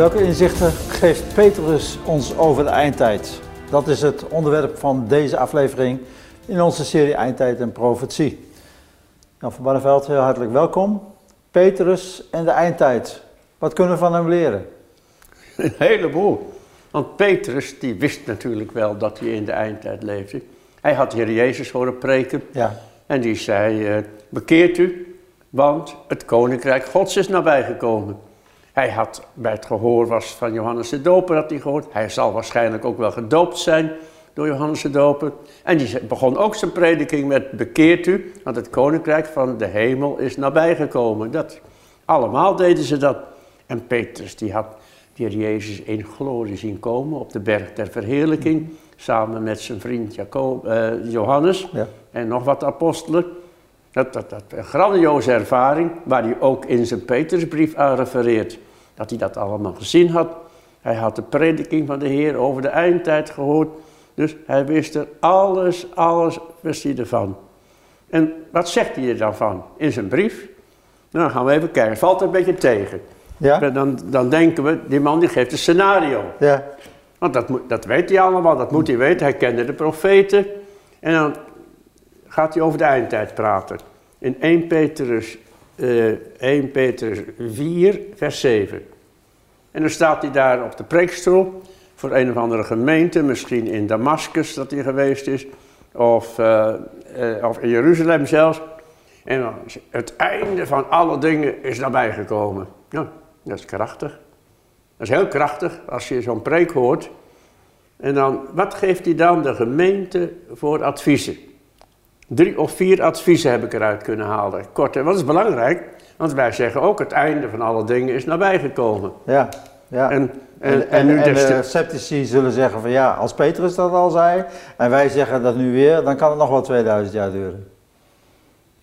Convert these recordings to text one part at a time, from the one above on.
Welke inzichten geeft Petrus ons over de eindtijd? Dat is het onderwerp van deze aflevering in onze serie Eindtijd en Profetie. Jan van Barneveld, heel hartelijk welkom. Petrus en de eindtijd. Wat kunnen we van hem leren? Een heleboel. Want Petrus, die wist natuurlijk wel dat hij in de eindtijd leefde. Hij had de Heer Jezus horen preken. Ja. En die zei, eh, bekeert u, want het koninkrijk gods is nabijgekomen. Hij had bij het gehoor was van Johannes de Doper had hij gehoord. Hij zal waarschijnlijk ook wel gedoopt zijn door Johannes de Doper. En die begon ook zijn prediking met bekeert u, want het koninkrijk van de hemel is nabijgekomen. Dat, allemaal deden ze dat. En Petrus die had Heer Jezus in glorie zien komen op de berg der verheerlijking. Samen met zijn vriend Jacob, eh, Johannes Ja. en nog wat apostelen. Dat, dat, dat een grandioze ervaring, waar hij ook in zijn Petersbrief aan refereert. Dat hij dat allemaal gezien had. Hij had de prediking van de Heer over de eindtijd gehoord. Dus hij wist er alles, alles wist hij ervan. En wat zegt hij er dan van in zijn brief? Nou, dan gaan we even kijken. Het valt een beetje tegen. Ja? Dan, dan denken we, die man die geeft een scenario. Ja. Want dat, dat weet hij allemaal, dat moet hij weten. Hij kende de profeten. En dan gaat hij over de eindtijd praten. In 1 Petrus, eh 1 Petrus 4, vers 7. En dan staat hij daar op de preekstoel voor een of andere gemeente, misschien in Damascus dat hij geweest is, of, eh, eh, of in Jeruzalem zelfs. En het einde van alle dingen is nabij gekomen. Ja, dat is krachtig. Dat is heel krachtig als je zo'n preek hoort. En dan, wat geeft hij dan de gemeente voor adviezen? Drie of vier adviezen heb ik eruit kunnen halen. Kort, en wat is belangrijk? Want wij zeggen ook, het einde van alle dingen is nabijgekomen. Ja. ja. En, En, en, nu en te- de sceptici zullen zeggen van ja, als Petrus dat al zei en wij zeggen dat nu weer, dan kan het nog wel 2000 jaar duren.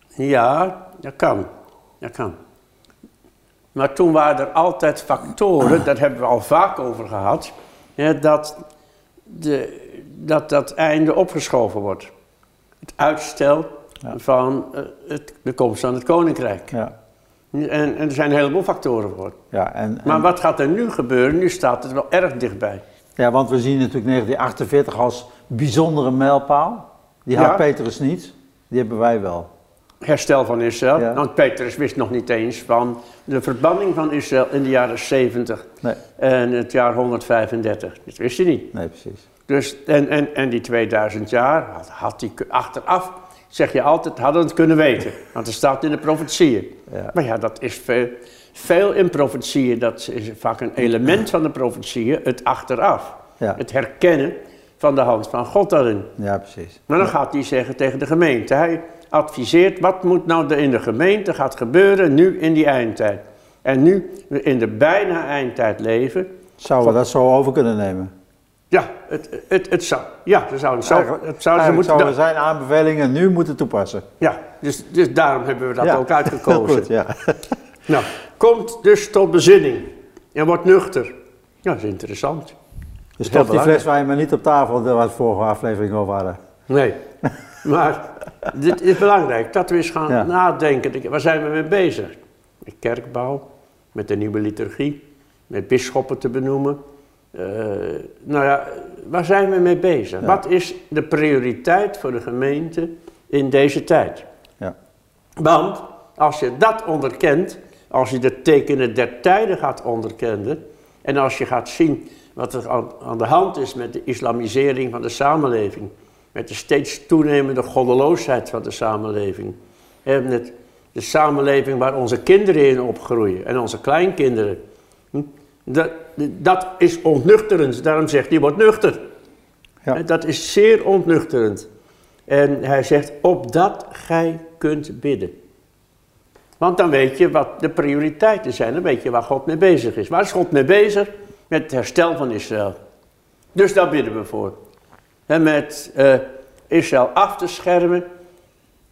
Ja, dat kan. Dat kan. Maar toen waren er altijd factoren, daar hebben we al vaak over gehad, dat, de, dat dat einde opgeschoven wordt. Het uitstel Ja. van eh, het, de komst van het koninkrijk. Ja. En, en er zijn een heleboel factoren voor. Ja, en, Maar wat gaat er nu gebeuren? Nu staat het wel erg dichtbij. ja, want we zien natuurlijk 1948 als bijzondere mijlpaal. Die had Ja. Petrus niet, die hebben wij wel. Herstel van Israël. Ja. Want Petrus wist nog niet eens van de verbanning van Israël in de jaren 70 Nee, en het jaar 135. Dat wist hij niet. nee precies. Dus, en, en, en die 2000 jaar had, had hij ku- achteraf, zeg je altijd, hadden we het kunnen weten. Want er staat in de profetieën. Ja. Maar ja, dat is veel, veel in profetieën. Dat is vaak een element van de profetieën, het achteraf. Ja. Het herkennen van de hand van God daarin. Ja, precies. Maar dan gaat hij zeggen tegen de gemeente. Hij adviseert wat moet nou in de gemeente gaat gebeuren nu in die eindtijd. En nu we in de bijna eindtijd leven. Zouden we dat zo over kunnen nemen? Ja, het, het, het zou. Ja, ze zouden het zo. Eigenlijk, Het zou, ze moeten, zouden zijn aanbevelingen nu moeten toepassen. ja, dus, dus daarom hebben we dat Ja, ook uitgekozen. goed, ja. Nou, komt dus tot bezinning en wordt nuchter. Ja, dat is interessant. Dus toch die fles wijn maar niet op tafel, waar we het vorige aflevering over hadden. Nee, maar dit is belangrijk dat we eens gaan Ja. nadenken. Waar zijn we mee bezig? Met kerkbouw, met de nieuwe liturgie, met bisschoppen te benoemen. Eh, nou ja, waar zijn we mee bezig? Ja. Wat is de prioriteit voor de gemeente in deze tijd? Ja. Want als je dat onderkent, als je de tekenen der tijden gaat onderkennen, en als je gaat zien wat er aan, de hand is met de islamisering van de samenleving, met de steeds toenemende goddeloosheid van de samenleving, en met de samenleving waar onze kinderen in opgroeien en onze kleinkinderen, dat, dat is ontnuchterend. Daarom zegt hij, wordt nuchter. Ja. En Dat is zeer ontnuchterend. En hij zegt, opdat gij kunt bidden. Want dan weet je wat de prioriteiten zijn. Dan weet je waar God mee bezig is. Waar is God mee bezig? Met het herstel van Israël. Dus daar bidden we voor. En met eh, Israël af te schermen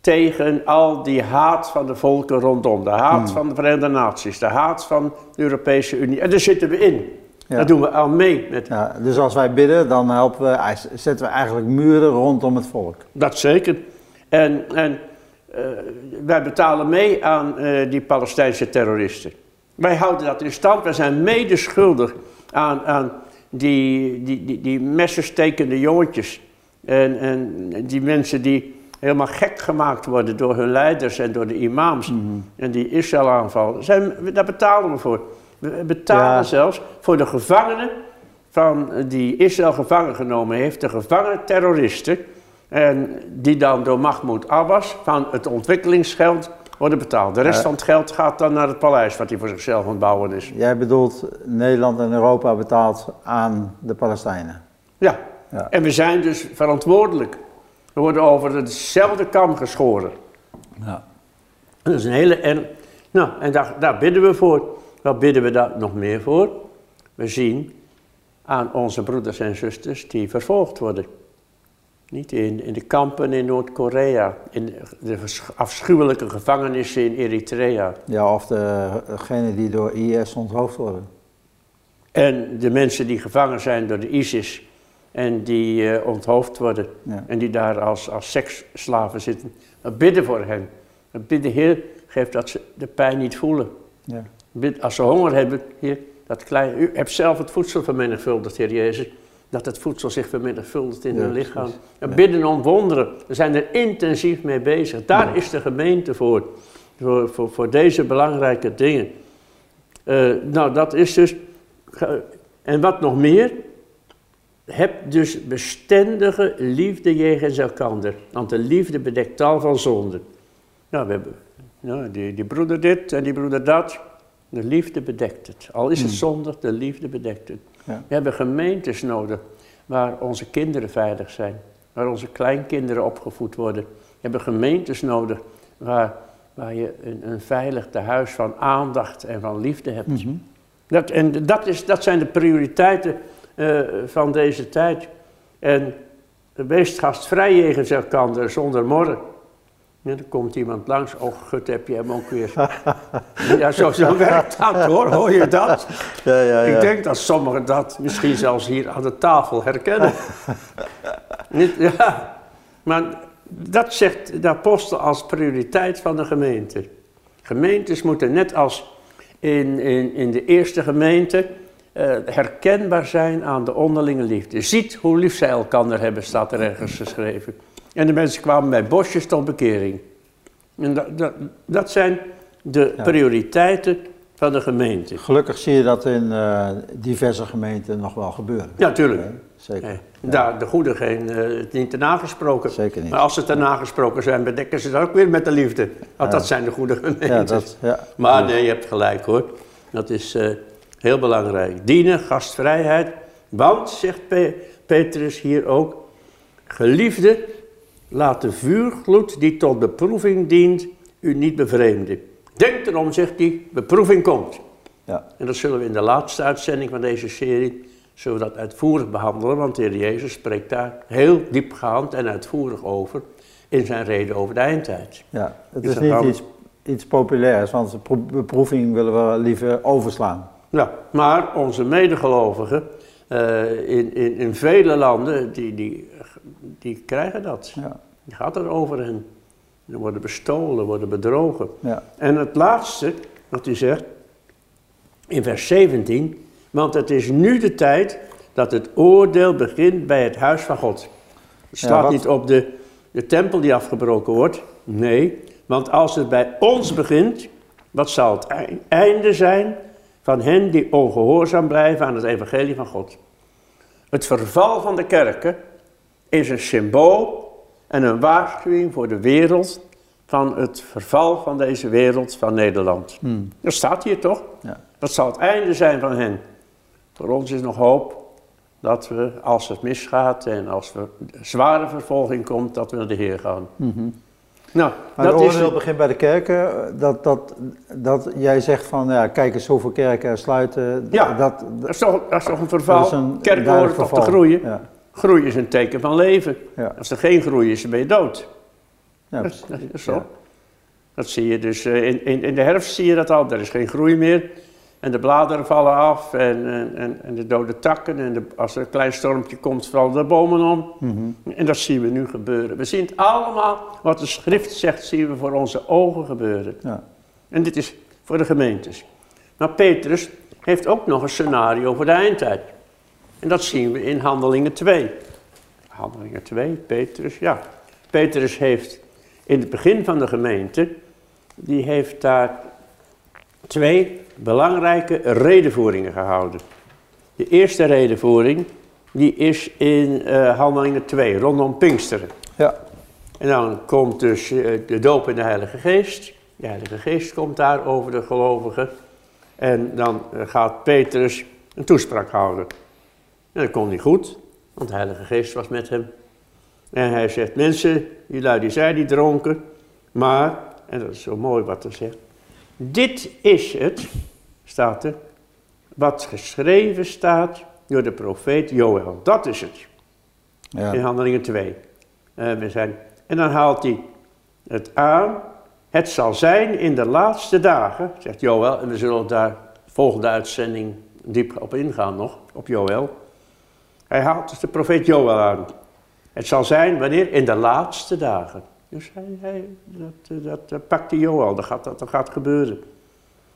tegen al die haat van de volken rondom. De haat van de Verenigde Naties. De haat van de Europese Unie. En daar zitten we in. Ja. Daar doen we aan mee. Met Ja, dus als wij bidden, dan helpen we, zetten we eigenlijk muren rondom het volk. Dat zeker. En, en eh, wij betalen mee aan eh, die Palestijnse terroristen. Wij houden dat in stand. Wij zijn medeschuldig aan, aan die, die, die, die messenstekende jongetjes. En, en die mensen die helemaal gek gemaakt worden door hun leiders en door de imams. Mhm. En die Israël aanvallen. Zijn, daar betalen we voor. We betalen Ja. zelfs voor de gevangenen van die Israël gevangen genomen heeft. De gevangenen terroristen. En die dan door Mahmoud Abbas van het ontwikkelingsgeld worden betaald. De rest Ja. van het geld gaat dan naar het paleis wat hij voor zichzelf aan het bouwen is. Jij bedoelt Nederland en Europa betaalt aan de Palestijnen. Ja. Ja. En we zijn dus verantwoordelijk. We worden over dezelfde kam geschoren. Ja. Dat is een hele... En, nou, en daar, daar bidden we voor. Wat bidden we daar nog meer voor? We zien aan onze broeders en zusters die vervolgd worden. Niet in, in de kampen in Noord-Korea, in de afschuwelijke gevangenissen in Eritrea. Ja, of degenen die door IS onthoofd worden. En de mensen die gevangen zijn door de ISIS en die eh, onthoofd worden Ja. en die daar als, als seksslaven zitten. We bidden voor hen. We bidden, Heer, geef dat ze de pijn niet voelen. Ja. Bid, als ze honger hebben, Heer, dat klein, u hebt zelf het voedsel vermenigvuldigd, Heer Jezus. Dat het voedsel zich vermenigvuldigt in Ja, hun lichaam. Ja. bidden om wonderen. We zijn er intensief mee bezig. Daar is de gemeente voor. Voor, voor, voor deze belangrijke dingen. Eh, nou, dat is dus. En wat nog meer? Heb dus bestendige liefde jegens elkander. Want de liefde bedekt tal van zonden. Nou, we hebben nou, die, die broeder dit en die broeder dat. De liefde bedekt het. Al is het Hmm. zondig, de liefde bedekt het. Ja. We hebben gemeentes nodig waar onze kinderen veilig zijn. Waar onze kleinkinderen opgevoed worden. We hebben gemeentes nodig waar, waar je een, een veilig tehuis van aandacht en van liefde hebt. Mhm. Dat, en dat, is, dat zijn de prioriteiten eh, van deze tijd. En wees gastvrij jegens elkaar zonder morren. Dan komt iemand langs, oh gut heb je hem ook weer. ja, zo, zo werkt dat hoor, hoor je dat? Ja, ja, ja. Ik denk dat sommigen dat misschien zelfs hier aan de tafel herkennen. Niet, ja, maar dat zegt de apostel als prioriteit van de gemeente. Gemeentes moeten net als in, in, in de eerste gemeente herkenbaar zijn aan de onderlinge liefde. Ziet hoe lief zij elkaar hebben, staat er ergens geschreven. En de mensen kwamen bij bosjes tot bekering. En dat, dat, dat zijn de Ja. prioriteiten van de gemeente. Gelukkig zie je dat in eh, diverse gemeenten nog wel gebeuren. Ja, tuurlijk. Ja, zeker. Daar de goede geen, eh, het niet te nagesproken. Zeker niet. Maar als ze te nagesproken zijn, bedekken ze het ook weer met de liefde. Want dat zijn de goede gemeentes. Ja, dat, ja. Maar nee, je hebt gelijk hoor. Dat is eh, heel belangrijk. Dienen, gastvrijheid. Want, zegt Pe- Petrus hier ook, geliefde, laat de vuurgloed die tot beproeving dient u niet bevreemden. Denk erom, zegt hij, beproeving komt. Ja. En dat zullen we in de laatste uitzending van deze serie, zullen we dat uitvoerig behandelen, want de Heer Jezus spreekt daar heel diepgaand en uitvoerig over in zijn reden over de eindtijd. ja. Het Is is niet wel- iets, iets populairs, want de pro- beproeving willen we liever overslaan. Ja, maar onze medegelovigen eh, in, in, in vele landen, die, die, die krijgen dat. Ja. Die gaat er over hen. Er worden bestolen, worden bedrogen. Ja. En het laatste wat u zegt, in vers 17, want het is nu de tijd dat het oordeel begint bij het huis van God. Het staat niet op de, de tempel die afgebroken wordt, nee, want als het bij ons begint, wat zal het ei- einde zijn van hen die ongehoorzaam blijven aan het evangelie van God? Het verval van de kerken is een symbool en een waarschuwing voor de wereld van het verval van deze wereld van Nederland. Hmm. Dat staat hier toch? Ja. Wat zal het einde zijn van hen? Voor ons is nog hoop dat we, als het misgaat en als er zware vervolging komt, dat we naar de Heer gaan. Mhm. Nou, Maar dat is... oordeel begint bij de kerken. Dat, dat, dat jij zegt van, ja, kijk eens hoeveel kerken er sluiten. Ja, dat, Dat is toch, dat is toch een verval? dat is een Kerken horen duidelijk toch te groeien? Ja, Groei is een teken van leven. ja, Als er geen groei is, dan ben je dood. ja, Dat, dat is zo. Dat zie je dus eh, in, in, in de herfst zie je dat al. Er is geen groei meer. En de bladeren vallen af en, en, en, de dode takken. En de, als er een klein stormpje komt, vallen de bomen om. Mhm. En dat zien we nu gebeuren. We zien het allemaal, wat de schrift zegt, zien we voor onze ogen gebeuren. ja. En dit is voor de gemeentes. Maar Petrus heeft ook nog een scenario voor de eindtijd. En dat zien we in Handelingen 2. Handelingen 2, Petrus, ja. Petrus heeft in het begin van de gemeente, die heeft daar twee belangrijke redenvoeringen gehouden. De eerste redenvoering, die is in uh, Handelingen 2, rondom Pinksteren. Ja. En dan komt dus uh, de doop in de Heilige Geest. De Heilige Geest komt daar over de gelovigen. En dan uh, gaat Petrus een toespraak houden. En dat kon niet goed, want de Heilige Geest was met hem. En hij zegt, mensen, die lui die zijn die dronken, maar, en dat is zo mooi wat hij zegt, dit is het, staat er, wat geschreven staat door de profeet Joël. Dat is het. Ja. In Handelingen 2. Uh, we zijn, en dan haalt hij het aan. Het zal zijn in de laatste dagen, zegt Joël. En we zullen daar volgende uitzending diep op ingaan nog, op Joël. Hij haalt dus de profeet Joël aan. Het zal zijn wanneer? In de laatste dagen. Dus hij, hij dat, dat, dat pakt hij Joël, dat gaat, dat, dat gaat gebeuren.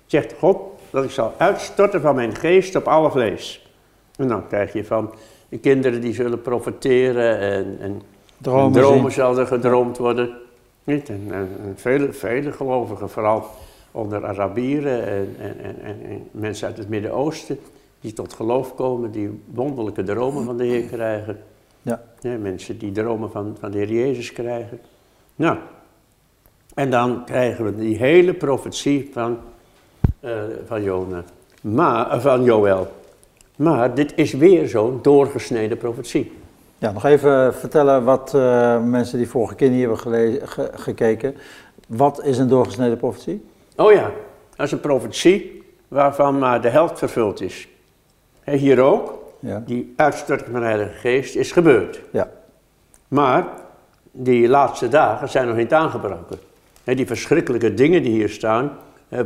Zegt God dat ik zal uitstorten van mijn geest op alle vlees. En dan krijg je van de kinderen die zullen profiteren en, en dromen, dromen zullen gedroomd worden. Niet? En, en, vele, vele gelovigen, vooral onder Arabieren en, en, en, en mensen uit het Midden-Oosten, die tot geloof komen, die wonderlijke dromen van de Heer krijgen. Ja. ja. mensen die dromen van, van de Heer Jezus krijgen. Nou, en dan krijgen we die hele profetie van, uh, van, Jona, maar, uh, van Joël. Maar dit is weer zo'n doorgesneden profetie. Ja, nog even vertellen wat uh, mensen die vorige keer niet hebben gelezen, ge, gekeken. Wat is een doorgesneden profetie? Oh ja, dat is een profetie waarvan maar de helft vervuld is. hier ook, ja. die uitstorting van de Heilige Geest is gebeurd. Ja. Maar die laatste dagen zijn nog niet aangebroken. die verschrikkelijke dingen die hier staan,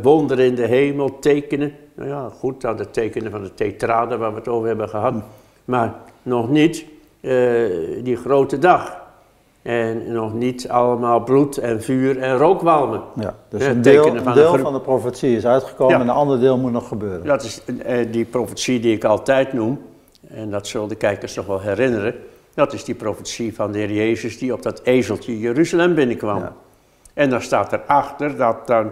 wonderen in de hemel, tekenen. Nou ja, goed, dat de tekenen van de tetraden waar we het over hebben gehad. Maar nog niet uh, die grote dag. En nog niet allemaal bloed en vuur en rookwalmen. Ja, dus een deel, van, een deel de van de profetie is uitgekomen en een ander deel moet nog gebeuren. Dat is uh, die profetie die ik altijd noem. En dat zullen de kijkers nog wel herinneren. Dat is die profetie van de Heer Jezus die op dat ezeltje Jeruzalem binnenkwam. Ja. En dan staat erachter dat dan uh,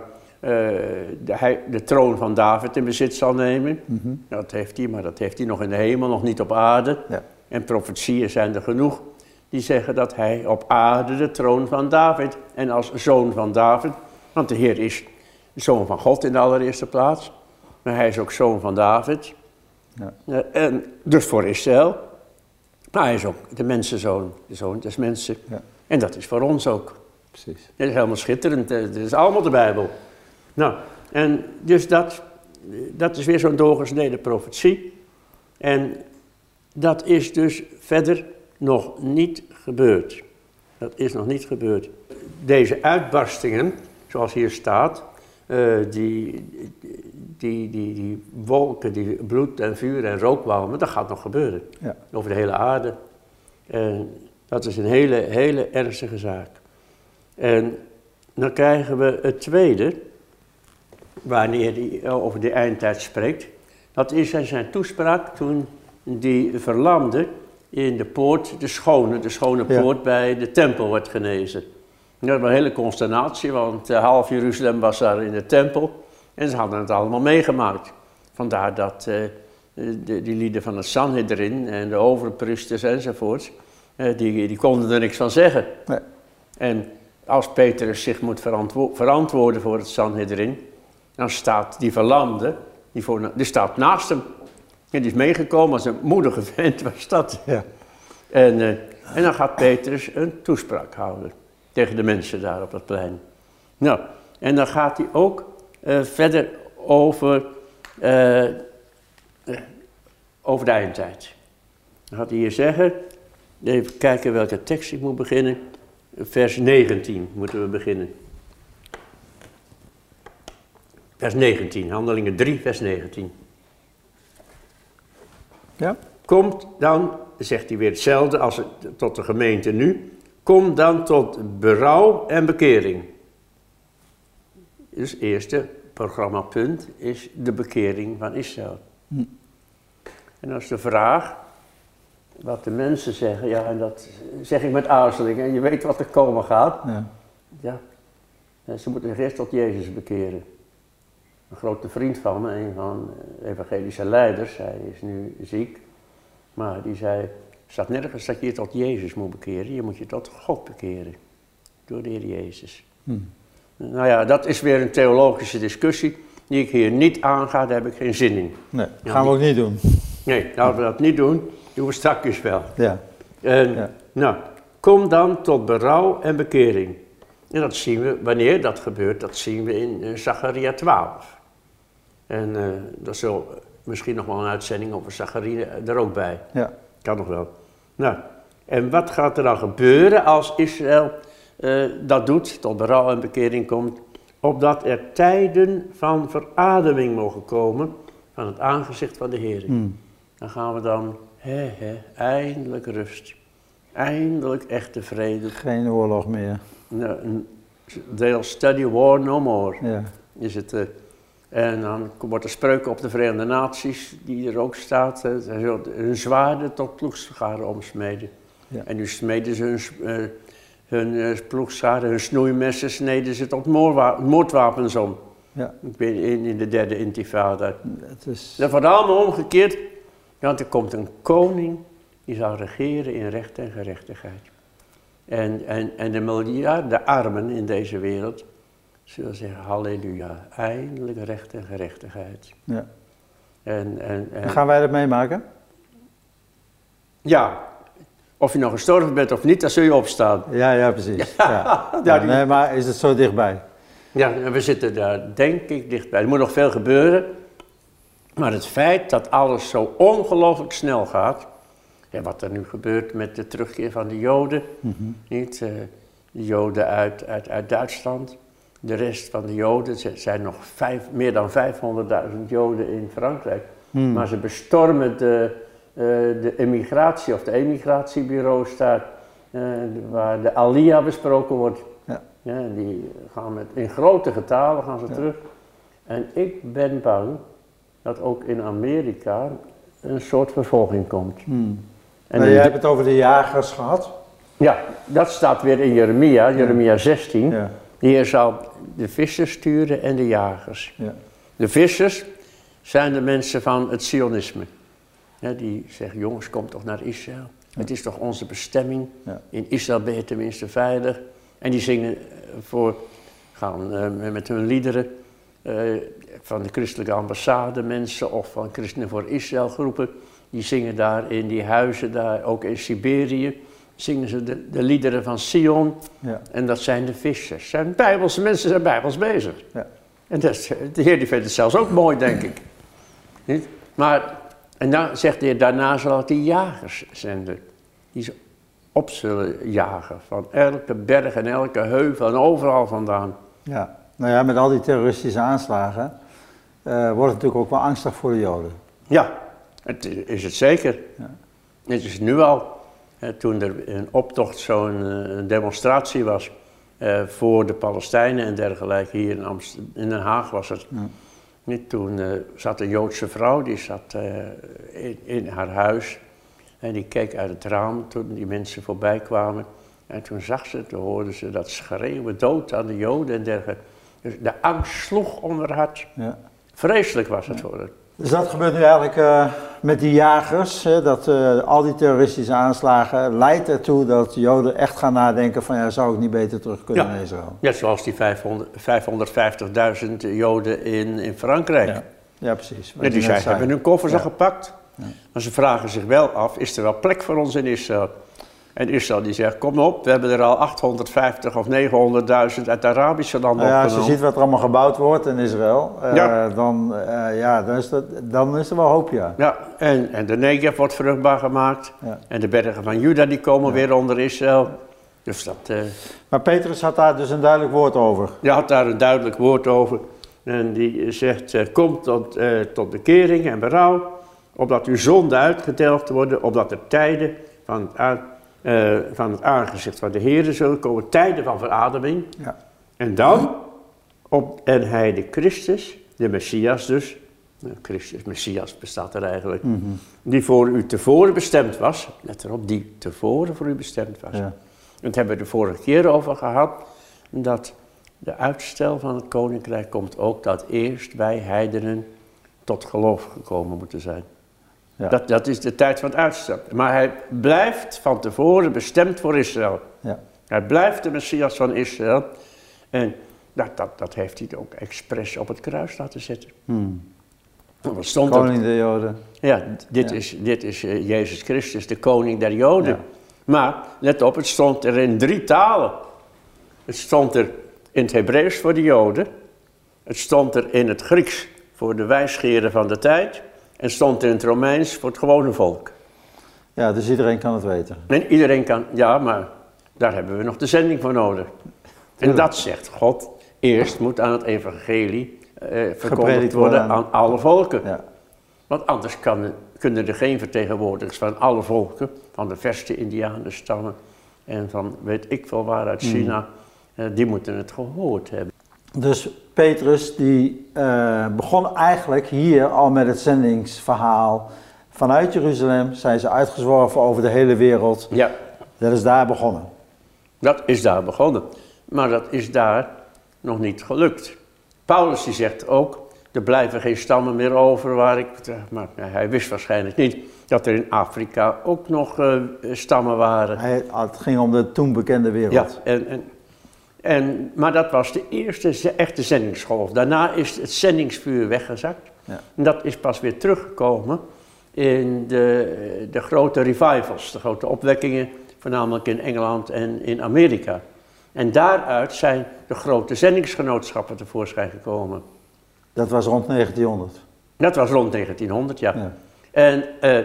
de, hij, de troon van David in bezit zal nemen. Mm -hmm. Dat heeft hij, maar dat heeft hij nog in de hemel, nog niet op aarde. Ja. En profetieën zijn er genoeg die zeggen dat hij op aarde de troon van David en als zoon van David, want de Heer is zoon van God in de allereerste plaats, maar hij is ook zoon van David. Ja. Eh, en dus voor Israël, maar hij is ook de mensenzoon, de zoon des mensen. Ja. En dat is voor ons ook. Precies. Dat is helemaal schitterend, dat is allemaal de Bijbel. Nou, en dus dat, dat is weer zo'n doorgesneden profetie. En dat is dus verder nog niet gebeurd. Dat is nog niet gebeurd. Deze uitbarstingen, zoals hier staat, uh, die, die, die, die wolken, die bloed en vuur en rookwalmen, dat gaat nog gebeuren. Ja. Over de hele aarde. En dat is een hele, hele ernstige zaak. En dan krijgen we het tweede, wanneer hij over de eindtijd spreekt. Dat is zijn toespraak toen die verlamde in de poort, de schone, de schone poort bij de tempel wordt genezen. Dat was een hele consternatie, want uh, half Jeruzalem was daar in de tempel en ze hadden het allemaal meegemaakt. Vandaar dat uh, de, die lieden van het Sanhedrin en de overpriesters enzovoorts, uh, die, die konden er niks van zeggen. Nee. En als Petrus zich moet verantwo verantwoorden voor het Sanhedrin, dan staat die verlamde, die, voor, die staat naast hem. En die is meegekomen als een moedige vent, was dat. Ja. En, uh, en dan gaat Petrus een toespraak houden tegen de mensen daar op dat plein. Nou, en dan gaat hij ook uh, verder over, uh, over de eindtijd. Dan gaat hij hier zeggen, even kijken welke tekst ik moet beginnen. Vers 19 moeten we beginnen. Vers 19, Handelingen 3, vers 19. Ja. Komt dan, zegt hij weer hetzelfde als tot de gemeente nu, kom dan tot berouw en bekering. Dus eerste programmapunt is de bekering van Israël. Hm. En is de vraag, wat de mensen zeggen, ja, en dat zeg ik met aarzeling, en je weet wat er komen gaat. Ja. Ja, en ze moeten zich eerst tot Jezus bekeren. Een grote vriend van me, een van de evangelische leiders, hij is nu ziek, maar die zei, staat nergens dat je je tot Jezus moet bekeren, je moet je tot God bekeren, door de Heer Jezus. Hm. Nou ja, dat is weer een theologische discussie die ik hier niet aanga, daar heb ik geen zin in. Nee, gaan we ook niet doen. Nee, laten we dat niet doen, doen we straks wel. Ja. En, Ja. Nou, kom dan tot berouw en bekering. En dat zien we, wanneer dat gebeurt, dat zien we in eh, Zacharia 12. En eh dat zal misschien nog wel een uitzending over Zacharia er ook bij. Ja. Kan nog wel. Nou, en wat gaat er dan gebeuren als Israël eh, dat doet, tot berouw en bekering komt? Opdat er tijden van verademing mogen komen van het aangezicht van de Heer. Hm. Dan gaan we dan, hè, hè, eindelijk rust. Eindelijk echte vrede. Geen oorlog meer. Nou, They'll study war no more. Ja. Is het, eh, en dan wordt er spreuken op de Verenigde Naties, die er ook staat. hun zwaarden tot ploegscharen omsmeden. Ja. En nu smeden ze hun, eh, hun eh, ploegscharen, hun snoeimessen, sneden ze tot moordwa- moordwapens om. Ja. Ik ben in, in de derde intifada. Het is... Dat wordt allemaal omgekeerd. Want er komt een koning die zal regeren in recht en gerechtigheid. En, en, en de miljarden armen in deze wereld zullen zeggen, halleluja, eindelijk recht en gerechtigheid. Ja. En, en, en En gaan wij dat meemaken? ja, of je nog gestorven bent of niet, dan zul je opstaan. Ja, ja, precies. Ja. Ja, Ja, die- nee, maar is het zo dichtbij? Ja, en we zitten daar denk ik dichtbij. Er moet nog veel gebeuren. Maar het feit dat alles zo ongelooflijk snel gaat. Ja, wat er nu gebeurt met de terugkeer van de Joden. Mhm. Niet, eh, de Joden uit, uit, uit Duitsland. De rest van de Joden, er zijn nog vijf, meer dan 500.000 Joden in Frankrijk. Hmm. Maar ze bestormen de, eh, de emigratie of de emigratiebureaus daar. eh, waar de Alia besproken wordt. Ja. Ja, die gaan met, in grote getalen gaan ze Ja. terug. En ik ben bang dat ook in Amerika een soort vervolging komt. Hm. En Nou, jij hebt het over de jagers gehad. ja, dat staat weer in Jeremia, Jeremia 16. Ja. De Heer zal de vissers sturen en de jagers. Ja. De vissers zijn de mensen van het Sionisme. Ja, die zeggen, jongens, kom toch naar Israël. Het is toch onze bestemming. In Israël ben je tenminste veilig. En die zingen eh, voor, gaan eh, met hun liederen eh, van de christelijke ambassade mensen of van Christenen voor Israël groepen. Die zingen daar in die huizen, daar, ook in Siberië, zingen ze de, de liederen van Sion. Ja. En dat zijn de vissers. Zijn bijbelse mensen zijn bijbels bezig. Ja. En dat is, de Heer die vindt het zelfs ook mooi, denk ik. Niet? Maar, en dan zegt de Heer, daarna zal ik die jagers zenden. Die ze op zullen jagen. Van elke berg en elke heuvel en overal vandaan. ja. Nou ja, met al die terroristische aanslagen eh, wordt het natuurlijk ook wel angstig voor de Joden. Ja, het is het zeker. Ja. Het is nu al. Hè, toen er een optocht, zo'n eh, demonstratie was eh, voor de Palestijnen en dergelijke, hier in, Amst- in Den Haag was het. Ja. Niet, toen eh, zat een Joodse vrouw, die zat eh, in, in haar huis en die keek uit het raam toen die mensen voorbij kwamen. En toen zag ze, toen hoorde ze dat schreeuwen, dood aan de Joden en dergelijke. Dus de angst sloeg onder haar hart. Ja. Vreselijk was het voor haar. Dus dat gebeurt nu eigenlijk eh, met die jagers. Hè, dat eh, al die terroristische aanslagen leidt ertoe dat Joden echt gaan nadenken van ja, zou ik niet beter terug kunnen Ja. naar Israël? Net zoals die 500 550.000 Joden in, in Frankrijk. Ja, ja precies. die net zijn, zei. hebben hun koffers al gepakt. Maar ze vragen zich wel af, is er wel plek voor ons in Israël? En Israël die zegt, kom op, we hebben er al 850 of 900.000 uit de Arabische landen Nou ja, als je ziet wat er allemaal gebouwd wordt in Israël, eh, Ja. dan, eh, ja, dan, is dat, dan is er wel hoop, ja. Ja, en, en de Negev wordt vruchtbaar gemaakt. Ja. En de bergen van Juda die komen weer onder Israël. Dus dat, eh, Maar Petrus had daar dus een duidelijk woord over. je had daar een duidelijk woord over. En die zegt, kom tot, tot bekering en berouw, opdat uw zonden uitgeteld worden, opdat er tijden van het, eh, van het aangezicht van de Heer zullen komen, tijden van verademing. Ja. En dan, op, en hij de Christus, de Messias dus, nou, Christus, Messias bestaat er eigenlijk, die voor u tevoren bestemd was, let erop, die tevoren voor u bestemd was. Ja. Dat hebben we de vorige keer over gehad, dat de uitstel van het koninkrijk komt ook dat eerst wij heidenen tot geloof gekomen moeten zijn. Ja. Dat, dat is de tijd van het uitstel. Maar hij blijft van tevoren bestemd voor Israël. Ja. Hij blijft de Messias van Israël. En dat, dat, dat heeft hij ook expres op het kruis laten zetten. Hmm. Stond Koning der Joden. ja, dit Ja. is, dit is eh, Jezus Christus, de koning der Joden. Maar let op, het stond er in drie talen. Het stond er in het Hebreeuws voor de Joden. Het stond er in het Grieks voor de wijsgeren van de tijd. En stond in het Romeins voor het gewone volk. Ja, dus iedereen kan het weten. En iedereen kan, ja, maar daar hebben we nog de zending voor nodig. En dat zegt God. Eerst moet aan het evangelie eh, verkondigd worden aan alle volken. Ja. Want anders kan, kunnen er geen vertegenwoordigers van alle volken, van de verste Indianenstammen en van weet ik veel waar uit China, eh, die moeten het gehoord hebben. Dus Petrus die eh, begon eigenlijk hier al met het zendingsverhaal. Vanuit Jeruzalem zijn ze uitgezworven over de hele wereld. Ja, Dat is daar begonnen. dat is daar begonnen. Maar dat is daar nog niet gelukt. Paulus die zegt ook, er blijven geen stammen meer over waar ik... Maar hij wist waarschijnlijk niet dat er in Afrika ook nog eh, stammen waren. Hij, het ging om de toen bekende wereld. Ja, en, en, en, maar dat was de eerste echte zendingsgolf. Daarna is het zendingsvuur weggezakt. Ja. En dat is pas weer teruggekomen in de, de grote revivals, de grote opwekkingen, voornamelijk in Engeland en in Amerika. En daaruit zijn de grote zendingsgenootschappen tevoorschijn gekomen. Dat was rond 1900. Dat was rond 1900, ja. Ja. En, eh,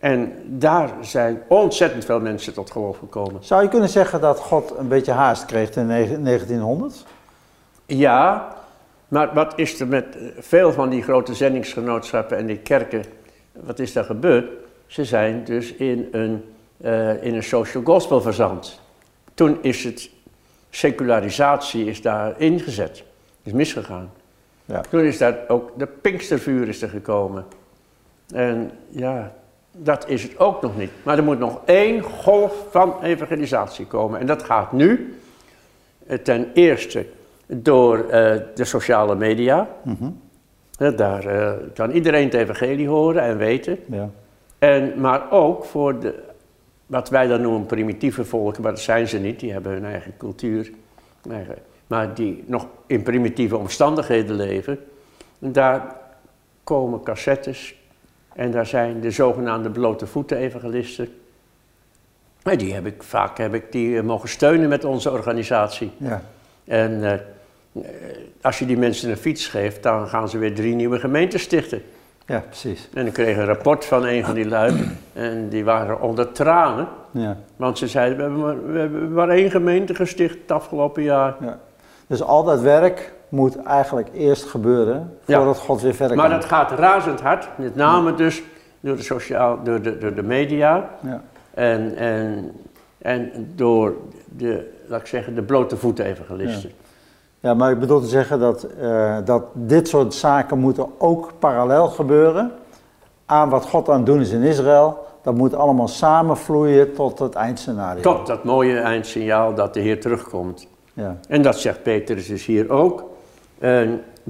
en daar zijn ontzettend veel mensen tot geloof gekomen. Zou je kunnen zeggen dat God een beetje haast kreeg in negen- 1900? Ja, maar wat is er met eh, veel van die grote zendingsgenootschappen en die kerken, wat is daar gebeurd? Ze zijn dus in een, eh, in een social gospel verzand. Toen is het, secularisatie is daar ingezet, is misgegaan. Ja. Toen is daar ook de Pinkstervuur is er gekomen. En ja, dat is het ook nog niet. Maar er moet nog één golf van evangelisatie komen. En dat gaat nu eh, ten eerste door eh, de sociale media. Mhm. Daar eh, kan iedereen het evangelie horen en weten. Ja. En, maar ook voor de, wat wij dan noemen primitieve volken, maar dat zijn ze niet. Die hebben hun eigen cultuur. maar die nog in primitieve omstandigheden leven. En daar komen cassettes. En daar zijn de zogenaamde blote voeten evangelisten. En die heb ik, vaak heb ik die eh, mogen steunen met onze organisatie. Ja. En eh, eh, als je die mensen een fiets geeft, dan gaan ze weer drie nieuwe gemeenten stichten. ja, precies. En ik kreeg een rapport van een van die lui. En die waren onder tranen. Ja. Want ze zeiden, we hebben maar, we hebben maar één gemeente gesticht het afgelopen jaar. Ja. Dus al dat werk moet eigenlijk eerst gebeuren Ja. voordat God weer verder Maar kan. dat gaat razend hard. Met name dus door de, sociaal, door de, door de media. Ja. En, en, en door de, laat ik zeggen, de blote voeten evangelisten. ja, maar ik bedoel te zeggen dat, eh, dat dit soort zaken moeten ook parallel gebeuren aan wat God aan het doen is in Israël. Dat moet allemaal samenvloeien tot het eindscenario. Tot dat mooie eindsignaal dat de Heer terugkomt. Ja. En dat zegt Petrus dus hier ook. Eh,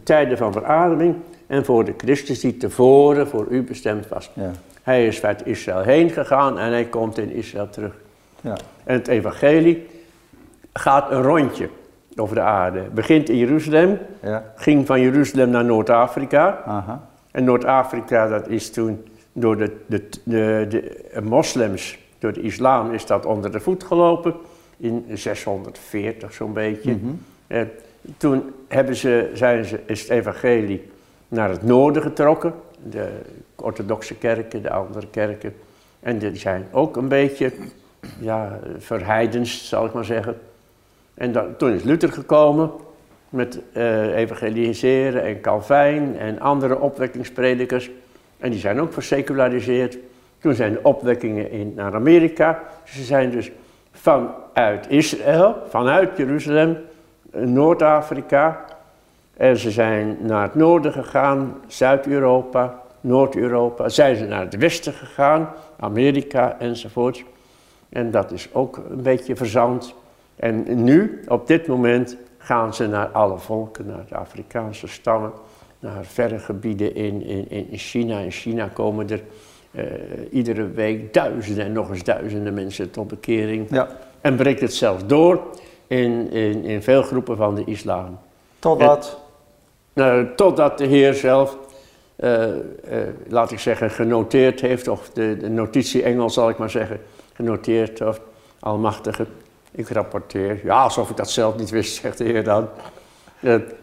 tijden van verademing en voor de Christus die tevoren voor u bestemd was. Ja. Hij is uit Israël heen gegaan en hij komt in Israël terug. Ja. En het evangelie gaat een rondje over de aarde. Begint in Jeruzalem, Ja. ging van Jeruzalem naar Noord-Afrika. En Noord-Afrika, dat is toen door de, de, de, de moslims, door de islam, is dat onder de voet gelopen. In 640 zo'n beetje. Mhm. En toen hebben ze, zijn ze, is het evangelie naar het noorden getrokken. De orthodoxe kerken, de andere kerken. En die zijn ook een beetje ja, verheidens, zal ik maar zeggen. En dan, toen is Luther gekomen met eh, evangeliseren en Calvijn en andere opwekkingspredikers. En die zijn ook verseculariseerd. Toen zijn de opwekkingen in, naar Amerika. Ze zijn dus vanuit Israël, vanuit Jeruzalem, eh, Noord-Afrika, En ze zijn naar het noorden gegaan, Zuid-Europa, Noord-Europa. Zijn ze naar het westen gegaan, Amerika enzovoort. En dat is ook een beetje verzand. En nu, op dit moment, gaan ze naar alle volken, naar de Afrikaanse stammen, naar verre gebieden in, in, in China. In China komen er uh, iedere week duizenden en nog eens duizenden mensen tot bekering. Ja. En breekt het zelfs door in, in, in veel groepen van de islam. Totdat? En, uh, totdat de Heer zelf, uh, laat ik zeggen, genoteerd heeft, of de, de notitie-engel zal ik maar zeggen, genoteerd, of Almachtige, ik rapporteer. Ja, alsof ik dat zelf niet wist, zegt de Heer dan.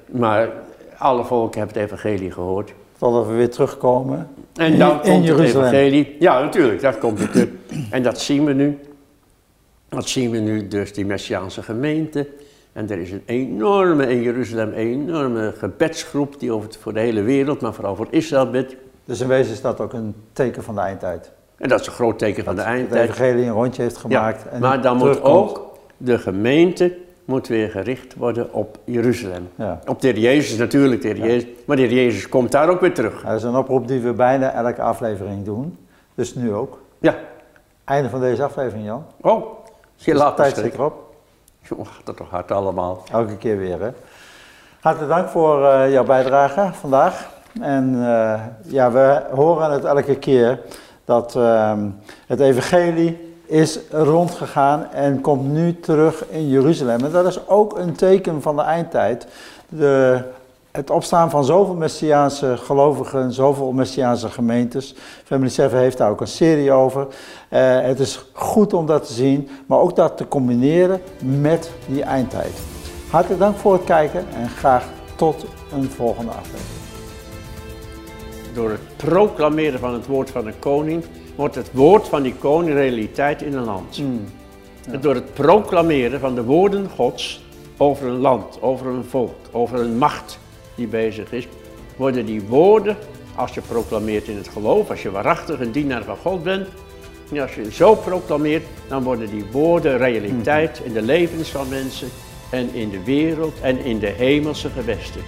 maar alle volken hebben het evangelie gehoord. Totdat we weer terugkomen. En dan in, komt het evangelie. Ja, natuurlijk, dat komt het. En dat zien we nu. Dat zien we nu dus, die Messiaanse gemeente. En er is een enorme, in Jeruzalem, enorme gebedsgroep die over het, voor de hele wereld, maar vooral voor Israël bidt. Dus in wezen is dat ook een teken van de eindtijd. En dat is een groot teken van de eindtijd. Dat de evangelie een rondje heeft gemaakt. Ja, en maar dan moet ook de gemeente moet weer gericht worden op Jeruzalem. Ja. Op de heer Jezus natuurlijk, de heer ja. Jezus. Maar de heer Jezus komt daar ook weer terug. Dat is een oproep die we bijna elke aflevering doen. Dus nu ook. Ja. Einde van deze aflevering, Jan. Oh, je dus laat tijd zit erop. Jongen, dat toch hard allemaal. Elke keer weer, hè. Hartelijk dank voor uh, jouw bijdrage vandaag. En uh, ja, we horen het elke keer dat uh, het evangelie is rondgegaan en komt nu terug in Jeruzalem. En dat is ook een teken van de eindtijd. De, het opstaan van zoveel Messiaanse gelovigen, zoveel Messiaanse gemeentes. Family 7 heeft daar ook een serie over. Uh, het is goed om dat te zien, maar ook dat te combineren met die eindtijd. Hartelijk dank voor het kijken en graag tot een volgende aflevering. Door het proclameren van het woord van de koning wordt het woord van die koning realiteit in een land. Mm. En door het proclameren van de woorden Gods over een land, over een volk, over een macht die bezig is, worden die woorden, als je proclameert in het geloof, als je waarachtig een dienaar van God bent, en als je zo proclameert, dan worden die woorden realiteit in de levens van mensen en in de wereld en in de hemelse gewesten.